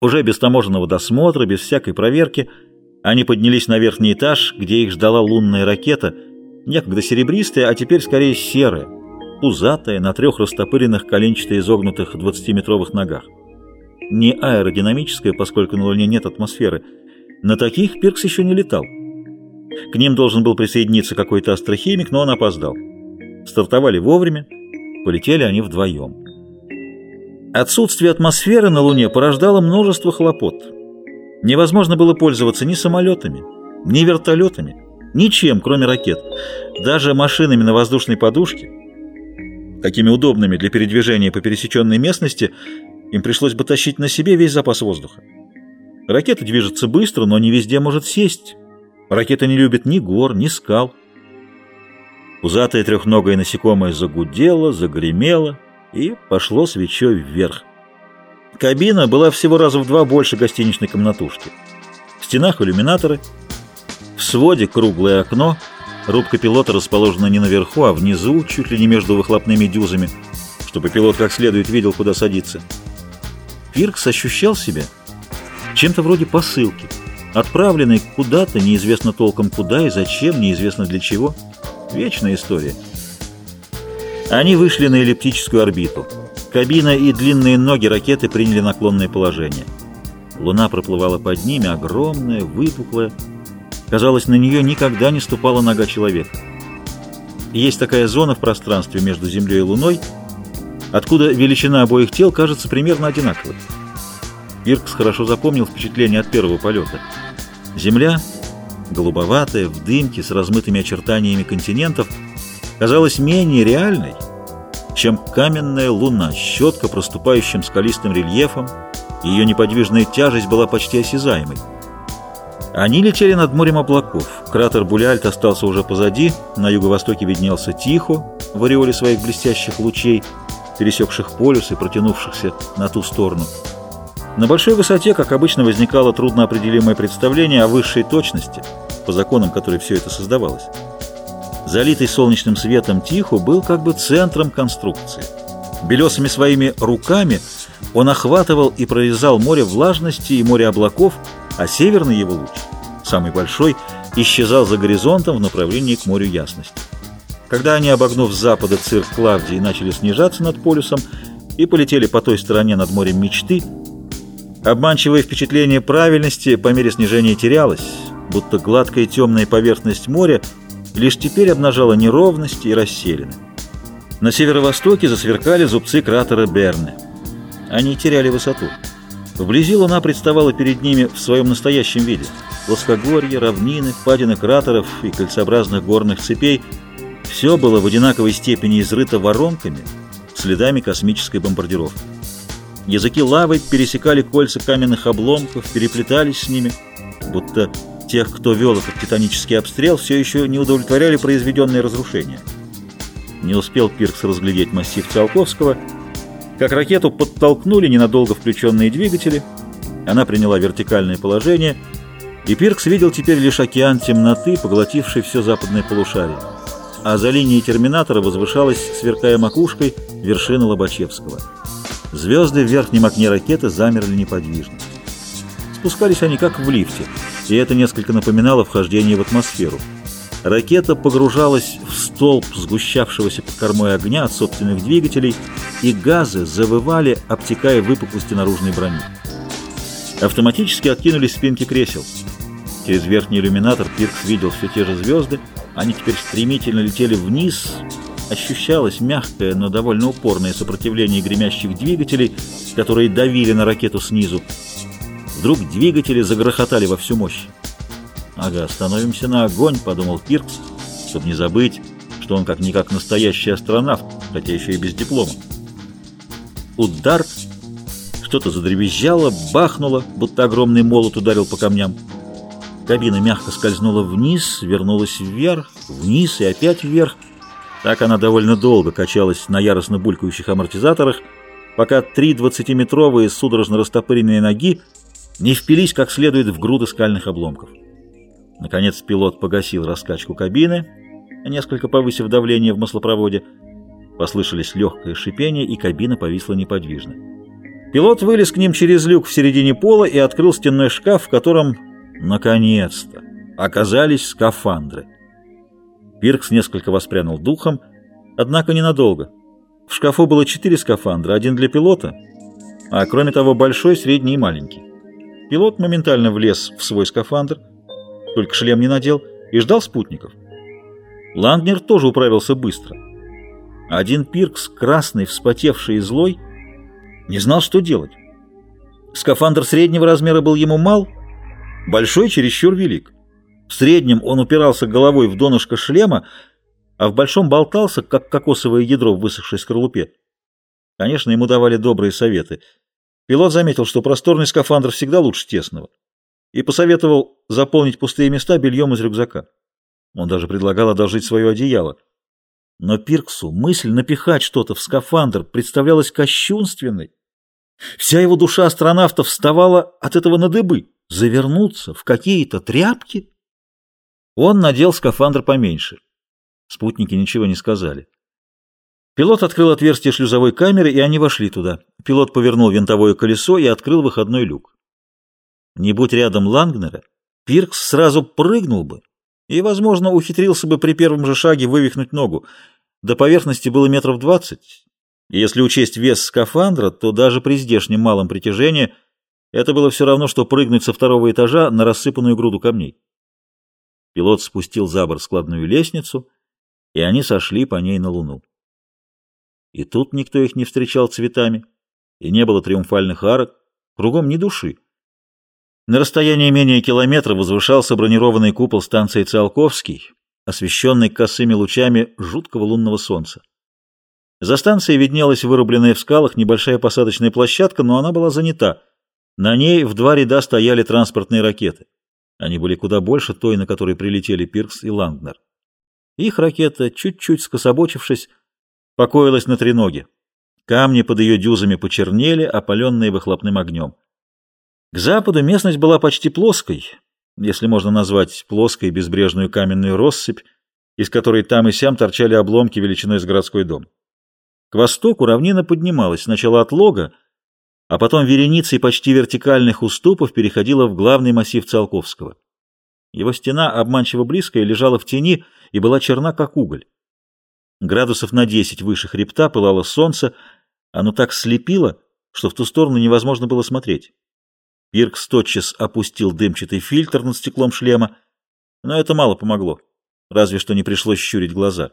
Уже без таможенного досмотра, без всякой проверки, они поднялись на верхний этаж, где их ждала лунная ракета, некогда серебристая, а теперь скорее серая, пузатая, на трех растопыренных коленчато изогнутых 20-метровых ногах. Не аэродинамическая, поскольку на Луне нет атмосферы. На таких Пиркс еще не летал. К ним должен был присоединиться какой-то астрохимик, но он опоздал. Стартовали вовремя, полетели они вдвоем. Отсутствие атмосферы на Луне порождало множество хлопот. Невозможно было пользоваться ни самолетами, ни вертолетами, ничем, кроме ракет, даже машинами на воздушной подушке. Такими удобными для передвижения по пересеченной местности им пришлось бы тащить на себе весь запас воздуха. Ракета движется быстро, но не везде может сесть. Ракета не любит ни гор, ни скал. Пузатое трехногое насекомое загудело, загремело и пошло свечой вверх. Кабина была всего раза в два больше гостиничной комнатушки. В стенах иллюминаторы, в своде круглое окно, рубка пилота расположена не наверху, а внизу, чуть ли не между выхлопными дюзами, чтобы пилот как следует видел, куда садиться. Пиркс ощущал себя чем-то вроде посылки, отправленной куда-то, неизвестно толком куда и зачем, неизвестно для чего – Вечная история. Они вышли на эллиптическую орбиту. Кабина и длинные ноги ракеты приняли наклонное положение. Луна проплывала под ними, огромная, выпуклая. Казалось, на нее никогда не ступала нога человека. Есть такая зона в пространстве между Землей и Луной, откуда величина обоих тел кажется примерно одинаковой. Иркс хорошо запомнил впечатление от первого полета. Земля голубоватая, в дымке, с размытыми очертаниями континентов, казалась менее реальной, чем каменная луна, щетко проступающим скалистым рельефом, ее неподвижная тяжесть была почти осязаемой. Они летели над морем облаков. Кратер Буляльт остался уже позади, на юго-востоке виднелся Тихо в ореоле своих блестящих лучей, пересекших полюс и протянувшихся на ту сторону. На большой высоте, как обычно, возникало трудноопределимое представление о высшей точности, по законам которой все это создавалось. Залитый солнечным светом Тихо был как бы центром конструкции. Белесыми своими руками он охватывал и прорезал море влажности и море облаков, а северный его луч, самый большой, исчезал за горизонтом в направлении к морю ясности. Когда они, обогнув с запада цирк Клавдии, начали снижаться над полюсом и полетели по той стороне над морем мечты, Обманчивое впечатление правильности по мере снижения терялось, будто гладкая темная поверхность моря лишь теперь обнажала неровность и расселены. На северо-востоке засверкали зубцы кратера Берне. Они теряли высоту. Вблизи луна представала перед ними в своем настоящем виде. Плоскогорье, равнины, впадины кратеров и кольцеобразных горных цепей – все было в одинаковой степени изрыто воронками, следами космической бомбардировки. Языки лавы пересекали кольца каменных обломков, переплетались с ними, будто тех, кто вел этот титанический обстрел, все еще не удовлетворяли произведенные разрушения. Не успел Пиркс разглядеть массив Циолковского, как ракету подтолкнули ненадолго включенные двигатели, она приняла вертикальное положение, и Пиркс видел теперь лишь океан темноты, поглотивший все западное полушарие. А за линией терминатора возвышалась, сверкая макушкой, вершина Лобачевского. Звезды в верхнем окне ракеты замерли неподвижно. Спускались они как в лифте, и это несколько напоминало вхождение в атмосферу. Ракета погружалась в столб сгущавшегося под кормой огня от собственных двигателей, и газы завывали, обтекая выпуклости наружной брони. Автоматически откинулись спинки кресел. Через верхний иллюминатор Пиркс видел все те же звезды, они теперь стремительно летели вниз, ощущалось мягкое, но довольно упорное сопротивление гремящих двигателей, которые давили на ракету снизу. Вдруг двигатели загрохотали во всю мощь. «Ага, становимся на огонь», — подумал Пиркс, чтобы не забыть, что он как-никак настоящий астронавт, хотя еще и без диплома. Удар, что-то задребезжало, бахнуло, будто огромный молот ударил по камням. Кабина мягко скользнула вниз, вернулась вверх, вниз и опять вверх — так она довольно долго качалась на яростно булькающих амортизаторах, пока три двадцатиметровые судорожно растопыренные ноги не впились как следует в груды скальных обломков. Наконец пилот погасил раскачку кабины, несколько повысив давление в маслопроводе. Послышались легкое шипение, и кабина повисла неподвижно. Пилот вылез к ним через люк в середине пола и открыл стенной шкаф, в котором, наконец-то, оказались скафандры. Пиркс несколько воспрянул духом, однако ненадолго. В шкафу было четыре скафандра, один для пилота, а кроме того большой, средний и маленький. Пилот моментально влез в свой скафандр, только шлем не надел, и ждал спутников. Лангнер тоже управился быстро. Один Пиркс, красный, вспотевший и злой, не знал, что делать. Скафандр среднего размера был ему мал, большой чересчур велик. В среднем он упирался головой в донышко шлема, а в большом болтался, как кокосовое ядро в высохшей скорлупе. Конечно, ему давали добрые советы. Пилот заметил, что просторный скафандр всегда лучше тесного, и посоветовал заполнить пустые места бельем из рюкзака. Он даже предлагал одолжить свое одеяло. Но Пирксу мысль напихать что-то в скафандр представлялась кощунственной. Вся его душа астронавта вставала от этого на дыбы. Завернуться в какие-то тряпки? Он надел скафандр поменьше. Спутники ничего не сказали. Пилот открыл отверстие шлюзовой камеры, и они вошли туда. Пилот повернул винтовое колесо и открыл выходной люк. Не будь рядом Лангнера, Пиркс сразу прыгнул бы и, возможно, ухитрился бы при первом же шаге вывихнуть ногу. До поверхности было метров двадцать, если учесть вес скафандра, то даже при здешнем малом притяжении это было все равно, что прыгнуть со второго этажа на рассыпанную груду камней. Пилот спустил за борт складную лестницу, и они сошли по ней на Луну. И тут никто их не встречал цветами, и не было триумфальных арок, кругом ни души. На расстоянии менее километра возвышался бронированный купол станции Циолковский, освещенный косыми лучами жуткого лунного солнца. За станцией виднелась вырубленная в скалах небольшая посадочная площадка, но она была занята. На ней в два ряда стояли транспортные ракеты. Они были куда больше той, на которой прилетели Пиркс и Лангнер. Их ракета, чуть-чуть скособочившись, покоилась на треноге. Камни под ее дюзами почернели, опаленные выхлопным огнем. К западу местность была почти плоской, если можно назвать плоской безбрежную каменную россыпь, из которой там и сям торчали обломки величиной с городской дом. К востоку равнина поднималась сначала от лога, а потом вереницей почти вертикальных уступов переходила в главный массив Циолковского. Его стена, обманчиво близкая, лежала в тени и была черна, как уголь. Градусов на десять выше хребта пылало солнце, оно так слепило, что в ту сторону невозможно было смотреть. Пиркс тотчас опустил дымчатый фильтр над стеклом шлема, но это мало помогло, разве что не пришлось щурить глаза.